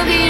will be